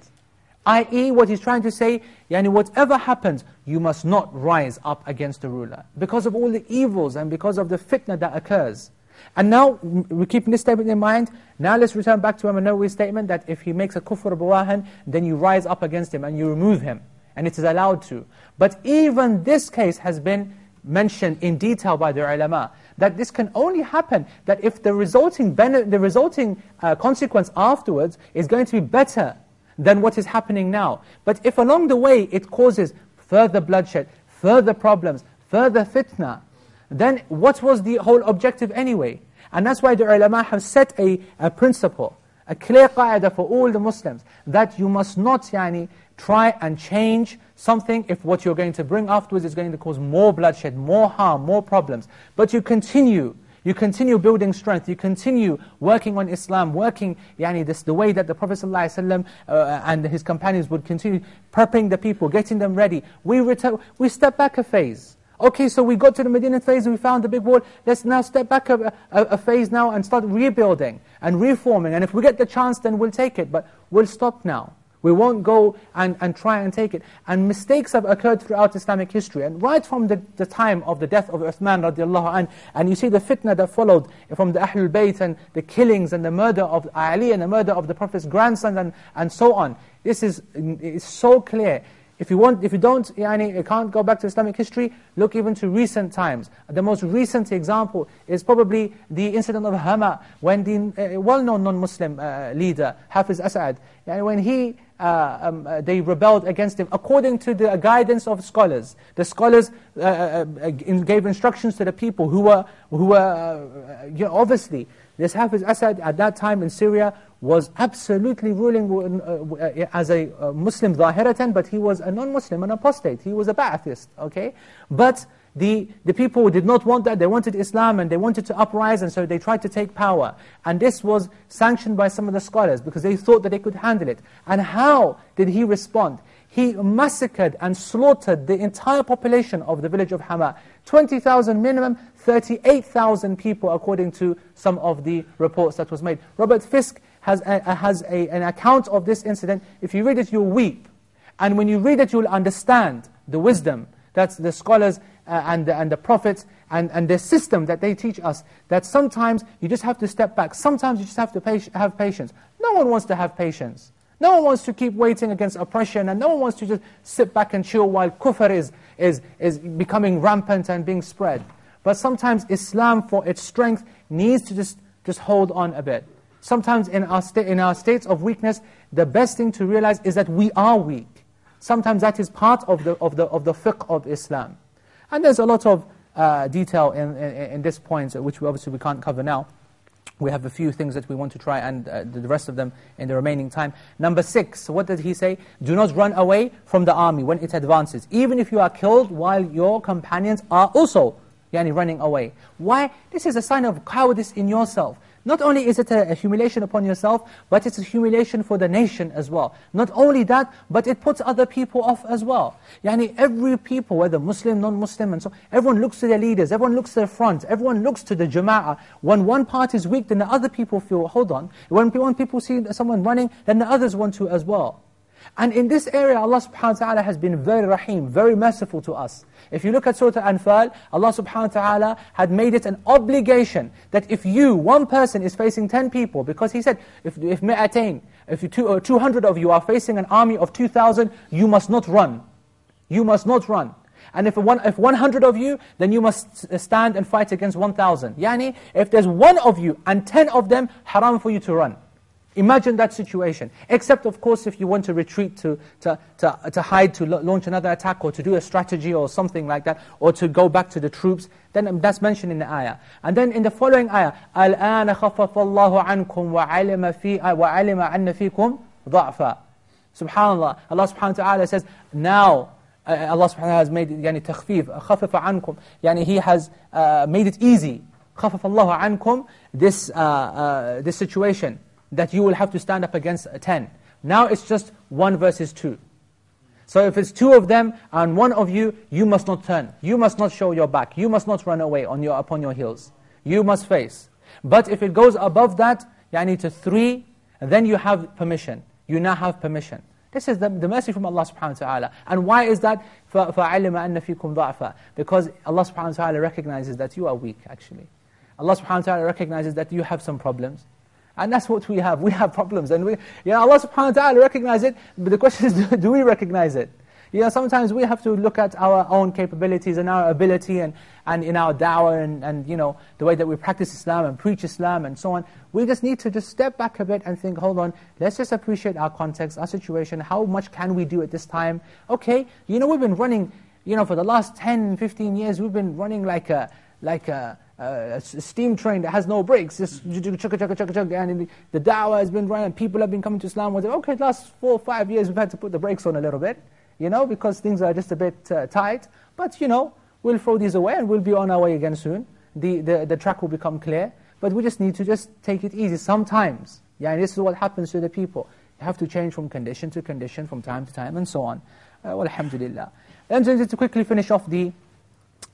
Speaker 2: I.e., what he's trying to say, yani whatever happens, you must not rise up against the ruler. Because of all the evils and because of the fitna that occurs. And now, we're keeping this statement in mind, now let's return back to Imam Nawawi's statement that if he makes a kufr bawahan, then you rise up against him and you remove him. And it is allowed to. But even this case has been mentioned in detail by the ulama, that this can only happen that if the resulting, the resulting uh, consequence afterwards is going to be better than what is happening now. But if along the way it causes further bloodshed, further problems, further fitna, then what was the whole objective anyway? And that's why the ulama have set a, a principle, a clear qaida for all the Muslims, that you must not yani, try and change something if what you're going to bring afterwards is going to cause more bloodshed, more harm, more problems. But you continue you continue building strength, you continue working on Islam, working yani, this, the way that the Prophet ﷺ, uh, and his companions would continue prepping the people, getting them ready. We, return, we step back a phase. Okay, so we got to the Medina phase, and we found the big wall, let's now step back a, a, a phase now and start rebuilding and reforming. And if we get the chance, then we'll take it, but we'll stop now. We won't go and, and try and take it. And mistakes have occurred throughout Islamic history. And right from the, the time of the death of Uthman radiallahu anh, and you see the fitna that followed from the Ahlul Bayt and the killings and the murder of Ali and the murder of the Prophet's grandson and, and so on. This is, is so clear. If you, want, if you don't, you can't go back to Islamic history, look even to recent times. The most recent example is probably the incident of Hama, when the uh, well-known non-Muslim uh, leader, Hafiz Asad, when he, uh, um, uh, they rebelled against him, according to the guidance of scholars. The scholars uh, uh, gave instructions to the people who were, who were you know, obviously, this Hafiz Asad at that time in Syria was absolutely ruling uh, uh, as a Muslim zahiratan, but he was a non-Muslim, an apostate. He was a Ba'athist, okay? But the, the people did not want that, they wanted Islam and they wanted to uprise and so they tried to take power. And this was sanctioned by some of the scholars because they thought that they could handle it. And how did he respond? He massacred and slaughtered the entire population of the village of Hama. 20,000 minimum, 38,000 people according to some of the reports that was made. Robert Fisk has, a, has a, an account of this incident. If you read it, you'll weep. And when you read it, you'll understand the wisdom that the scholars uh, and, the, and the prophets and, and the system that they teach us, that sometimes you just have to step back. Sometimes you just have to have patience. No one wants to have patience. No one wants to keep waiting against oppression, and no one wants to just sit back and chill while kufr is, is, is becoming rampant and being spread. But sometimes Islam, for its strength, needs to just, just hold on a bit. Sometimes in our, in our states of weakness, the best thing to realize is that we are weak. Sometimes that is part of the, of the, of the fiqh of Islam. And there's a lot of uh, detail in, in, in this point, which we obviously we can't cover now. We have a few things that we want to try and uh, the rest of them in the remaining time. Number six, what did he say? Do not run away from the army when it advances, even if you are killed while your companions are also yani, running away. Why? This is a sign of cowardice in yourself. Not only is it a, humiliation upon yourself, but it's a humiliation for the nation as well. Not only that, but it puts other people off as well. Yani every people, whether Muslim, non-Muslim, and so everyone looks to their leaders, everyone looks to their front, everyone looks to the jama'ah. When one part is weak, then the other people feel, hold on. When, when people see someone running, then the others want to as well. And in this area, Allah subhanahu wa ta'ala has been very rahim, very merciful to us. If you look at Surah Anfal, Allah subhanahu wa ta'ala had made it an obligation that if you, one person is facing 10 people, because He said, if, if mi'atain, if you two, or uh, 200 of you are facing an army of 2,000, you must not run. You must not run. And if, one, if 100 of you, then you must stand and fight against 1,000. Yani, if there's one of you and 10 of them, haram for you to run. Imagine that situation. Except, of course, if you want to retreat, to, to, to, to hide, to launch another attack, or to do a strategy or something like that, or to go back to the troops, then that's mentioned in the ayah. And then in the following ayah, الْآنَ خَفَفَ اللَّهُ عَنْكُمْ وَعَلِمَ, في وعلم أَنَّ فِيكُمْ ضَعْفًا SubhanAllah, Allah subhanahu wa ta'ala says, now, uh, Allah subhanahu wa ta'ala has made yani, تخفيف, خَفَفَ عَنْكُمْ Yani He has uh, made it easy. خَفَفَ اللَّهُ عَنْكُمْ This, uh, uh, this situation that you will have to stand up against 10. Now it's just 1 versus 2. So if it's two of them and one of you, you must not turn. You must not show your back. You must not run away on your, upon your heels. You must face. But if it goes above that, yani to three, then you have permission. You now have permission. This is the, the mercy from Allah subhanahu wa ta'ala. And why is that? فَعَلِمَ أَنَّ فِيكُمْ ضَعْفًا Because Allah subhanahu wa ta'ala recognizes that you are weak actually. Allah subhanahu wa ta'ala recognizes that you have some problems. And that's what we have. We have problems. And we, you know, Allah subhanahu wa ta'ala recognize it, but the question is, <laughs> do we recognize it? You know, sometimes we have to look at our own capabilities and our ability and, and in our da'wah and, and, you know, the way that we practice Islam and preach Islam and so on. We just need to just step back a bit and think, hold on, let's just appreciate our context, our situation, how much can we do at this time? Okay, you know, we've been running, you know, for the last 10, 15 years, we've been running like a, like a, a steam train that has no brakes, just chugga chugga chugga chugga, and the da'wah has been running, people have been coming to Islam it. Okay, last four or five years we've had to put the brakes on a little bit, you know, because things are just a bit uh, tight. But, you know, we'll throw these away and we'll be on our way again soon. The, the, the track will become clear. But we just need to just take it easy sometimes. Yeah, and this is what happens to the people. You have to change from condition to condition, from time to time, and so on. Uh, well, alhamdulillah. And just to quickly finish off the,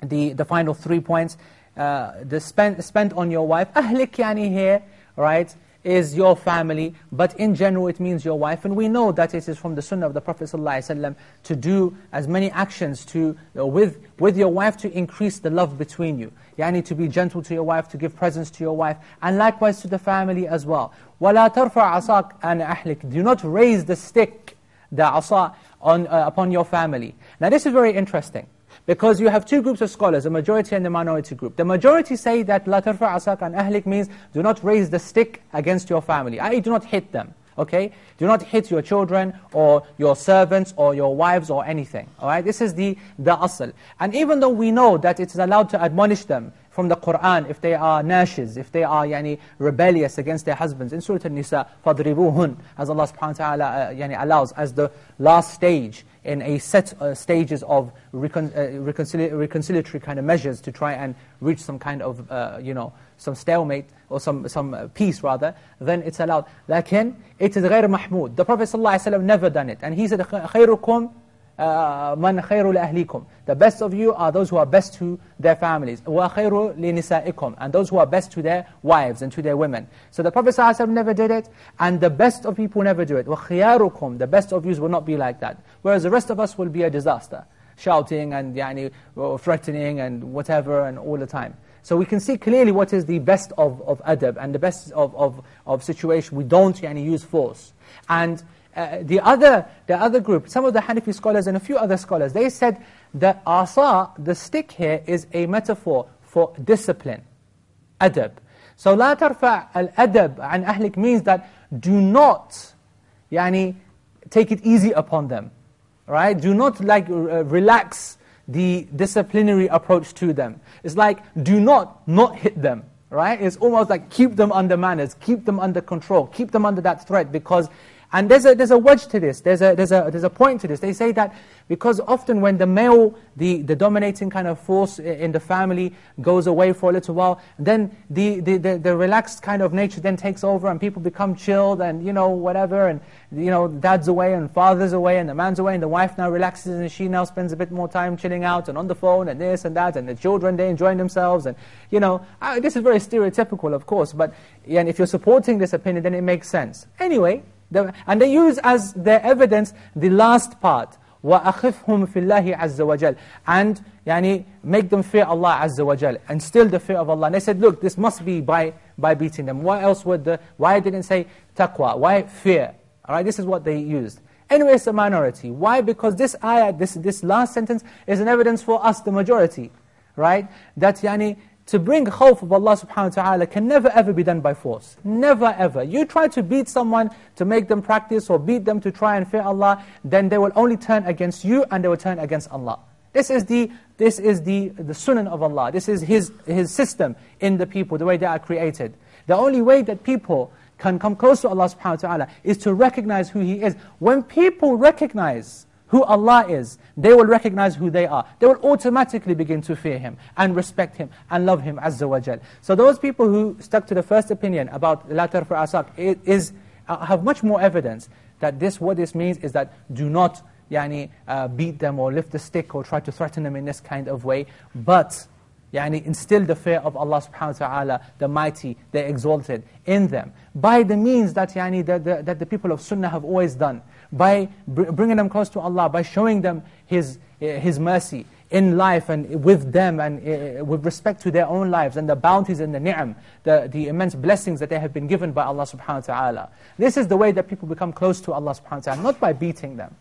Speaker 2: the, the final three points uh, the spent, spent on your wife. <laughs> Ahlik yani here, right, is your family, but in general it means your wife. And we know that it is from the sunnah of the Prophet ﷺ to do as many actions to, uh, with, with your wife to increase the love between you. Yani to be gentle to your wife, to give presents to your wife, and likewise to the family as well. وَلَا تَرْفَعْ عَصَاكَ أَنَ أَحْلِكَ Do not raise the stick, the asa, on, uh, upon your family. Now this is very interesting. Because you have two groups of scholars, a majority and a minority group. The majority say that لا ترفع عصاك عن أهلك means do not raise the stick against your family, i.e. do not hit them. Okay? Do not hit your children or your servants or your wives or anything. All right? This is the, the asl. And even though we know that it's allowed to admonish them from the Qur'an if they are nashiz, if they are yani, rebellious against their husbands. In Surah An-Nisa, فَضْرِبُوهُنْ As Allah subhanahu wa ta'ala uh, yani, allows as the last stage in a set uh, stages of recon uh, reconcili reconciliatory kind of measures to try and reach some kind of, uh, you know, some stalemate or some, some uh, peace rather, then it's allowed. Lakin, it is غير محمود. The Prophet ﷺ never done it. And he said, خيركم man خير لأهليكم. The best of you are those who are best to their families. وَخَيْرُ لِنِسَائِكُم And those who are best to their wives and to their women. So the Prophet ﷺ never did it, and the best of people never do it. وَخِيَارُكُم The best of you will not be like that. Whereas the rest of us will be a disaster. Shouting and yani, threatening and whatever and all the time. So we can see clearly what is the best of, of adab and the best of, of, of situation. We don't yani, use force. And uh, the, other, the other group, some of the Hanafi scholars and a few other scholars, they said that asa, the stick here, is a metaphor for discipline, adab. So لا ترفع الأدب عن أهلك means that do not يعني, take it easy upon them. Right? Do not like uh, relax the disciplinary approach to them. It's like, do not not hit them. Right? It's almost like keep them under manners, keep them under control, keep them under that threat because and there's a, there's a wajh to this, there's a, there's, a, there's a point to this. They say that because often when the male, the, the dominating kind of force in the family goes away for a little while, then the, the, the, the relaxed kind of nature then takes over and people become chilled and, you know, whatever, and, you know, dad's away and father's away and the man's away and the wife now relaxes and she now spends a bit more time chilling out and on the phone and this and that and the children, they're enjoying themselves and, you know, I, this is very stereotypical, of course, but and if you're supporting this opinion, then it makes sense. Anyway, the, and they use as their evidence the last part. وَأَخِفْهُمْ فِي اللَّهِ عَزَّ وَجَلَ And yani, make them fear Allah Azza wa Jal. And still the fear of Allah. And they said, look, this must be by, by beating them. Why else would the, why didn't say taqwa? Why fear? All right, this is what they used. Anyway, it's a minority. Why? Because this ayah, this, this last sentence is an evidence for us, the majority. Right? That yani, to bring khawf of Allah subhanahu wa ta'ala can never ever be done by force. Never ever. You try to beat someone to make them practice or beat them to try and fear Allah, then they will only turn against you and they will turn against Allah. This is the, this is the, the sunnah of Allah. This is His, His system in the people, the way they are created. The only way that people can come close to Allah subhanahu wa ta'ala is to recognize who He is. When people recognize who Allah is, they will recognize who they are. They will automatically begin to fear Him and respect Him and love Him Azza wa Jal. So those people who stuck to the first opinion about La for asak is, uh, have much more evidence that this, what this means is that do not yani, uh, beat them or lift the stick or try to threaten them in this kind of way, but yani, instill the fear of Allah subhanahu wa ta'ala, the mighty, the exalted, in them. By the means that, yani, that, the, that the people of Sunnah have always done by bringing them close to Allah, by showing them His, eh, His mercy in life and with them and uh, with respect to their own lives and the bounties and the ni'am, the, the immense blessings that they have been given by Allah subhanahu wa ta'ala. This is the way that people become close to Allah subhanahu wa ta'ala, not by beating them.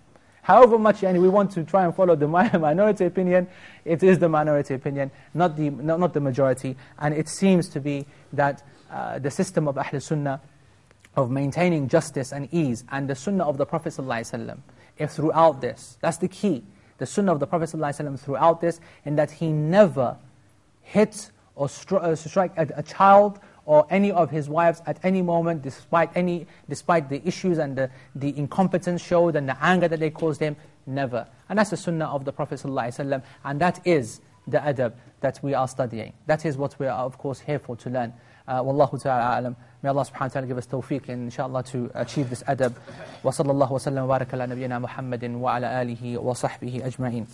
Speaker 2: However much we want to try and follow the <laughs> minority opinion, it is the minority opinion, not the, not, not the majority. And it seems to be that uh, the system of Ahl Sunnah of maintaining justice and ease and the sunnah of the Prophet ﷺ if throughout this. That's the key. The sunnah of the Prophet ﷺ throughout this in that he never hit or stri uh, strike a, a, child or any of his wives at any moment despite, any, despite the issues and the, the incompetence showed and the anger that they caused him. Never. And that's the sunnah of the Prophet ﷺ and that is the adab that we are studying. That is what we are of course here for to learn. Uh, Wallahu ta'ala a'lam. May Allah subhanahu wa ta'ala give us tawfiq, inshallah, to achieve this adab. Wa sallallahu wa sallam wa baraka ala nabiyyina Muhammadin wa ala alihi wa sahbihi ajma'in.